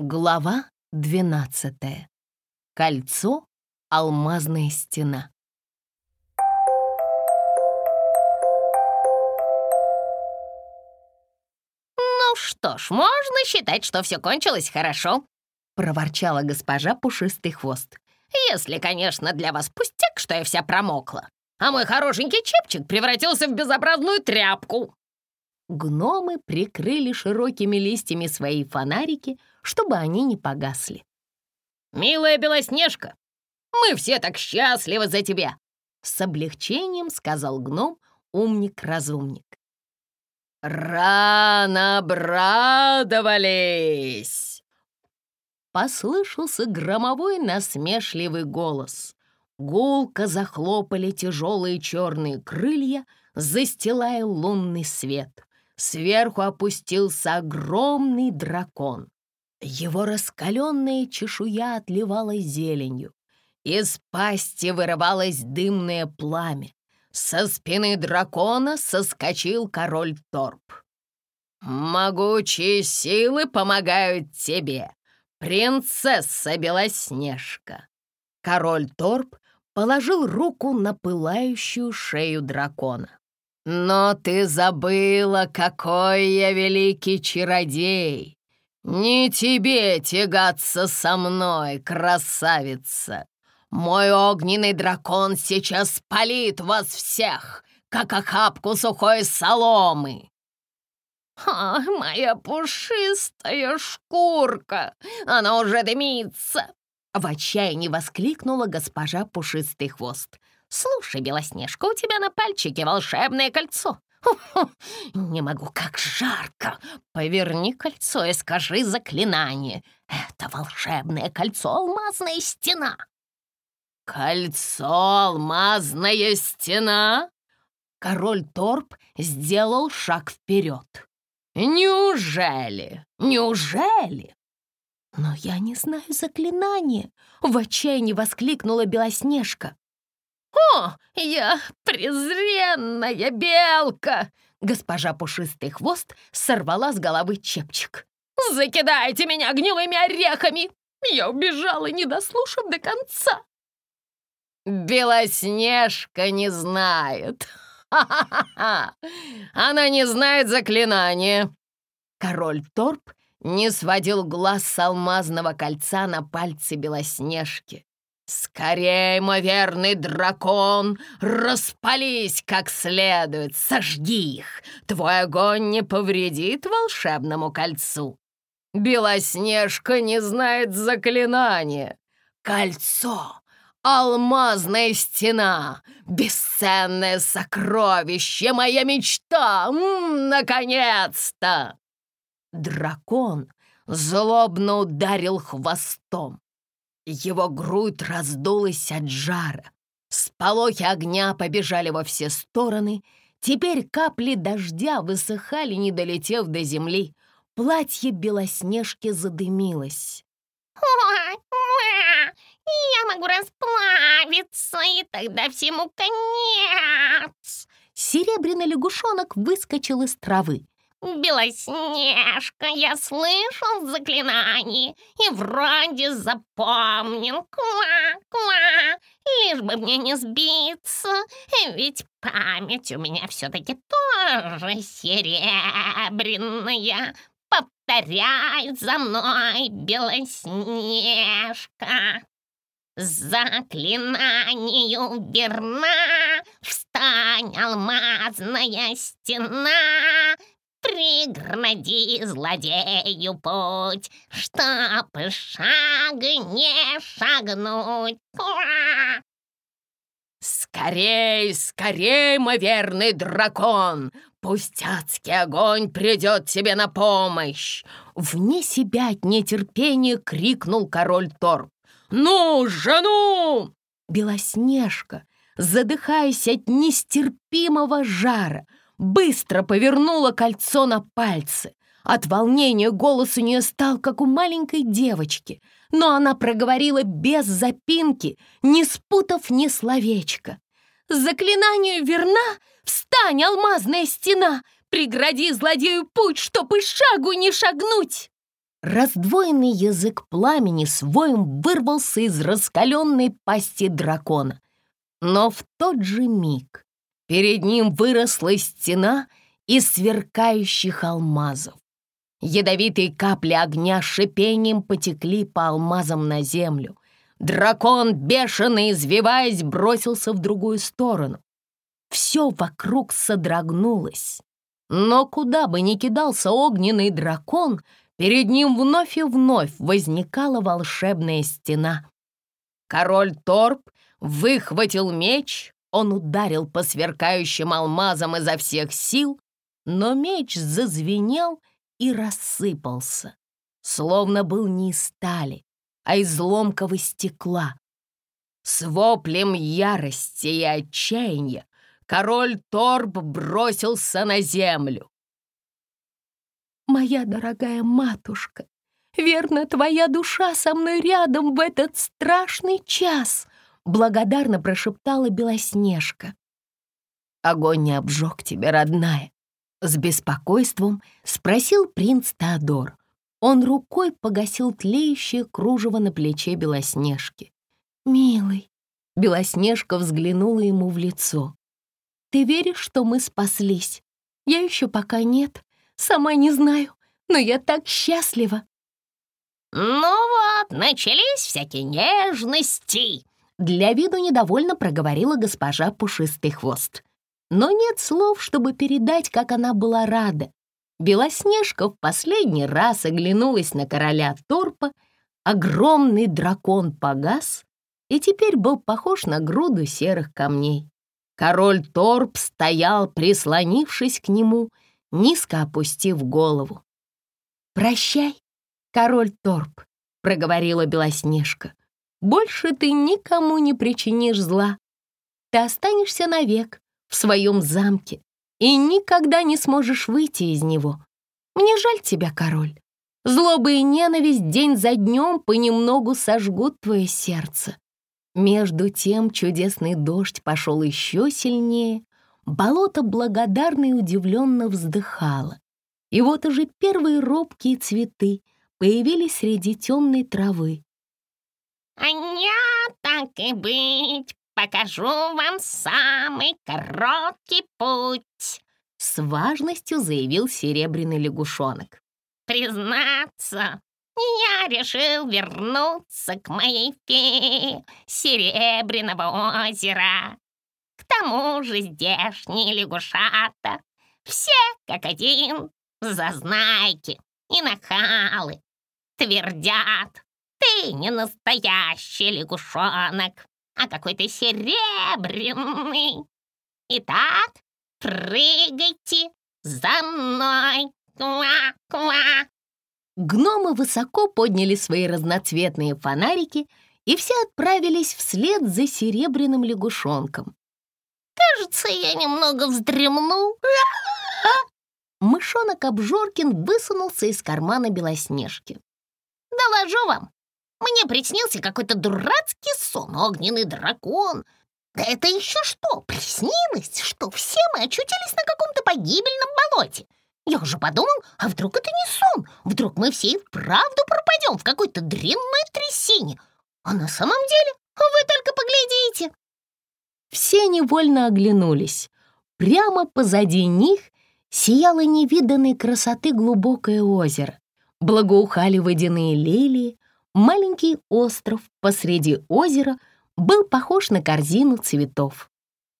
Глава 12. Кольцо «Алмазная стена». «Ну что ж, можно считать, что все кончилось хорошо», — проворчала госпожа Пушистый Хвост. «Если, конечно, для вас пустяк, что я вся промокла, а мой хорошенький чепчик превратился в безобразную тряпку». Гномы прикрыли широкими листьями свои фонарики, чтобы они не погасли. «Милая Белоснежка, мы все так счастливы за тебя!» С облегчением сказал гном умник-разумник. «Рано обрадовались!» Послышался громовой насмешливый голос. Гулко захлопали тяжелые черные крылья, застилая лунный свет. Сверху опустился огромный дракон. Его раскаленная чешуя отливала зеленью. Из пасти вырывалось дымное пламя. Со спины дракона соскочил король Торп. «Могучие силы помогают тебе, принцесса Белоснежка!» Король Торп положил руку на пылающую шею дракона. Но ты забыла, какой я великий чародей. Не тебе тягаться со мной, красавица. Мой огненный дракон сейчас спалит вас всех, как охапку сухой соломы. «А, моя пушистая шкурка! Она уже дымится!» В отчаянии воскликнула госпожа Пушистый Хвост. «Слушай, Белоснежка, у тебя на пальчике волшебное кольцо. Не могу, как жарко. Поверни кольцо и скажи заклинание. Это волшебное кольцо — алмазная стена». «Кольцо — алмазная стена?» Король Торп сделал шаг вперед. «Неужели? Неужели?» «Но я не знаю заклинания!» — в отчаянии воскликнула Белоснежка. «О, я презренная белка!» Госпожа Пушистый Хвост сорвала с головы чепчик. «Закидайте меня гнилыми орехами!» Я убежала, не дослушав до конца. «Белоснежка не знает! Ха-ха-ха! Она не знает заклинания!» Король Торп не сводил глаз с алмазного кольца на пальце Белоснежки. «Скорей, мой верный дракон, распались как следует, сожги их! Твой огонь не повредит волшебному кольцу!» Белоснежка не знает заклинания. Кольцо, алмазная стена, бесценное сокровище, моя мечта! Наконец-то! Дракон злобно ударил хвостом. Его грудь раздулась от жара. Сполохи огня побежали во все стороны. Теперь капли дождя высыхали, не долетев до земли. Платье Белоснежки задымилось. Я могу расплавиться, и тогда всему конец!» Серебряный лягушонок выскочил из травы. «Белоснежка, я слышал заклинание и вроде запомнил. Ква-ква, лишь бы мне не сбиться, ведь память у меня все-таки тоже серебряная. Повторяй за мной, Белоснежка!» Заклинанию верна, Встань, алмазная стена, Прегради злодею путь, Чтоб шаг не шагнуть. «Скорей, скорей, мой верный дракон! Пусть адский огонь придет тебе на помощь!» Вне себя от нетерпения крикнул король Торп. «Ну же, ну!» Белоснежка, задыхаясь от нестерпимого жара, быстро повернула кольцо на пальцы. От волнения голос у нее стал, как у маленькой девочки, но она проговорила без запинки, не спутав ни словечка. «Заклинанию верна? Встань, алмазная стена! Прегради злодею путь, чтоб и шагу не шагнуть!» Раздвоенный язык пламени с воем вырвался из раскаленной пасти дракона. Но в тот же миг перед ним выросла стена из сверкающих алмазов. Ядовитые капли огня шипением потекли по алмазам на землю. Дракон, бешено извиваясь, бросился в другую сторону. Все вокруг содрогнулось. Но куда бы ни кидался огненный дракон, перед ним вновь и вновь возникала волшебная стена. Король Торп выхватил меч, он ударил по сверкающим алмазам изо всех сил, но меч зазвенел и рассыпался, словно был не из стали, а из ломкого стекла. С воплем ярости и отчаяния король Торб бросился на землю. «Моя дорогая матушка, верно, твоя душа со мной рядом в этот страшный час!» Благодарно прошептала Белоснежка. «Огонь не обжег тебя, родная?» С беспокойством спросил принц Теодор. Он рукой погасил тлеющее кружево на плече Белоснежки. «Милый», — Белоснежка взглянула ему в лицо. «Ты веришь, что мы спаслись? Я еще пока нет, сама не знаю, но я так счастлива». «Ну вот, начались всякие нежности», для виду недовольно проговорила госпожа Пушистый Хвост. Но нет слов, чтобы передать, как она была рада. Белоснежка в последний раз оглянулась на короля Торпа, огромный дракон погас и теперь был похож на груду серых камней. Король Торп стоял, прислонившись к нему, низко опустив голову. «Прощай, король Торп», — проговорила Белоснежка. «Больше ты никому не причинишь зла. Ты останешься навек в своем замке и никогда не сможешь выйти из него. Мне жаль тебя, король. Злоба и ненависть день за днем понемногу сожгут твое сердце. Между тем чудесный дождь пошел еще сильнее, болото благодарно и удивленно вздыхало. И вот уже первые робкие цветы появились среди темной травы. «А я так и быть, покажу вам самый короткий путь», — с важностью заявил серебряный лягушонок. «Признаться, я решил вернуться к моей фее Серебряного озера. К тому же здешние лягушата все как один зазнайки и нахалы. Твердят, ты не настоящий лягушонок, а какой-то серебряный. Итак, прыгайте за мной. Ква-ква. Гномы высоко подняли свои разноцветные фонарики, и все отправились вслед за серебряным лягушонком. «Кажется, я немного вздремнул». Мышонок Обжоркин высунулся из кармана Белоснежки. «Доложу вам, мне приснился какой-то дурацкий сон, огненный дракон. Да это еще что, приснилось, что все мы очутились на каком-то погибельном болоте. Я уже подумал, а вдруг это не сон? Вдруг мы все и вправду пропадем в какой-то дрянной трясине? А на самом деле, вы только поглядите!» Все невольно оглянулись. Прямо позади них сияло невиданной красоты глубокое озеро. Благоухали водяные лилии, маленький остров посреди озера был похож на корзину цветов.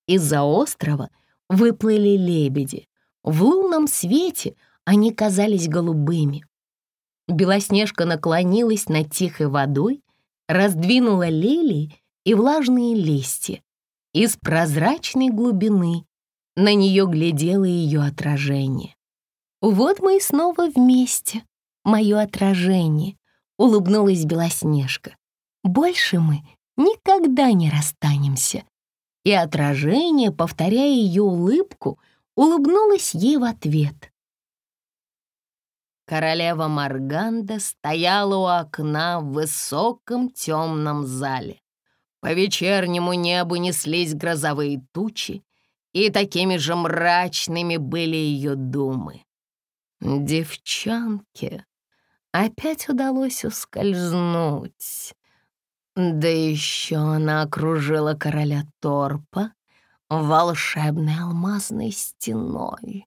Из-за острова выплыли лебеди. В лунном свете они казались голубыми. Белоснежка наклонилась над тихой водой, раздвинула лилии и влажные листья. Из прозрачной глубины на нее глядело ее отражение. «Вот мы и снова вместе, мое отражение», — улыбнулась Белоснежка. «Больше мы никогда не расстанемся». И отражение, повторяя ее улыбку, улыбнулась ей в ответ. Королева Марганда стояла у окна в высоком темном зале. По вечернему небу неслись грозовые тучи, и такими же мрачными были ее думы. Девчонки, опять удалось ускользнуть. Да еще она окружила короля Торпа волшебной алмазной стеной.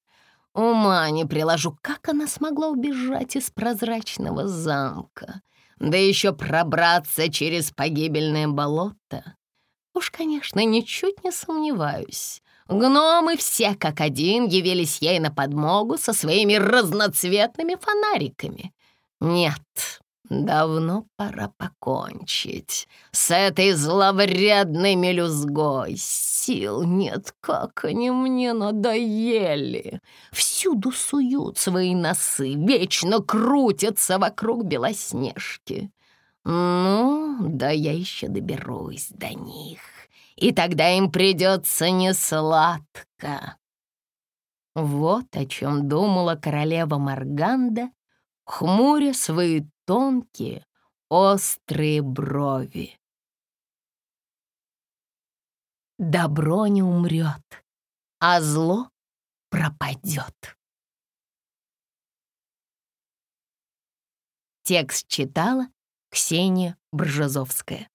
Ума не приложу, как она смогла убежать из прозрачного замка, да еще пробраться через погибельное болото. Уж, конечно, ничуть не сомневаюсь. Гномы все как один явились ей на подмогу со своими разноцветными фонариками. Нет, давно пора покончить с этой зловредной мелюзгой. Сил нет, как они мне надоели. Всюду суют свои носы, вечно крутятся вокруг Белоснежки. Ну, да я еще доберусь до них, и тогда им придется несладко. Вот о чем думала королева Марганда, хмуря свои тонкие, острые брови. Добро не умрет, а зло пропадет. Текст читала Ксения Бржазовская.